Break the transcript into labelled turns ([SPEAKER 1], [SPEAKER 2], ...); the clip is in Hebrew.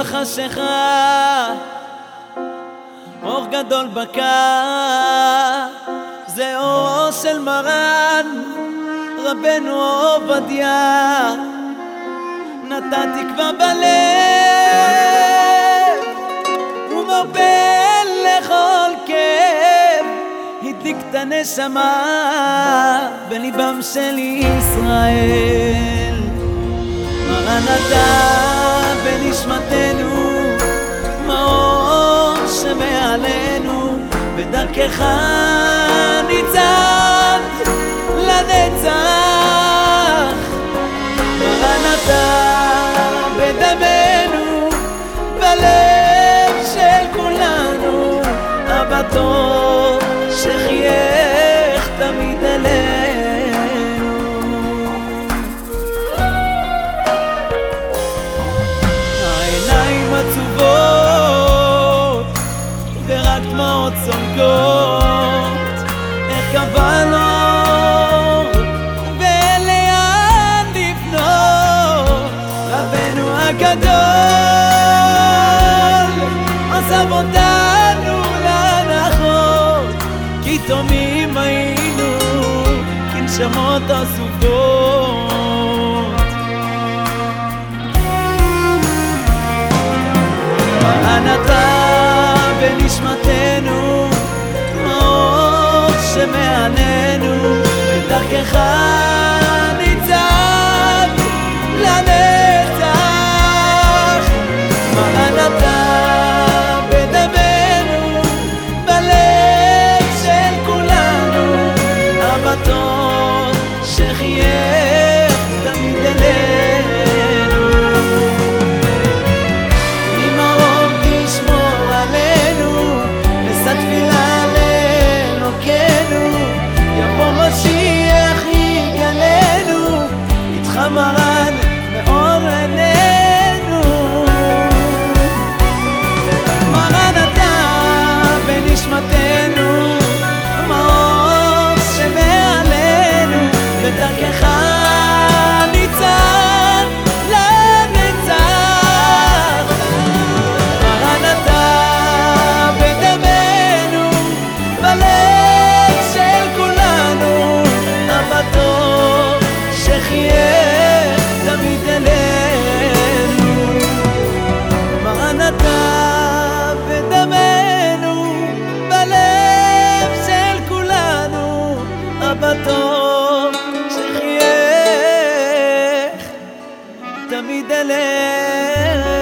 [SPEAKER 1] בתוך החשיכה, אור גדול בקר, זה אורו של מרן, רבנו עובדיה, נתן תקווה בלב, ומרפא לכל כאב, הדליק את הנשמה בליבם של ישראל. מרן אתה בנשמתנו, שמעלינו, בדרכך ניצב לנצח. מרן אתה בדמנו, בלב של כולנו, אבא טוב דמעות צולקות איך קבענו ולאן לפנות? רבנו הגדול עזב אותנו להנחות כי תומים היינו כנשמות עזובות. מרן טוב שחייך תמיד אלינו. ממרום תשמור עלינו, אשא תפילה לאלוקינו, יבוא משיח יגלנו, איתך מרן מבטו שחייך תמיד אלינו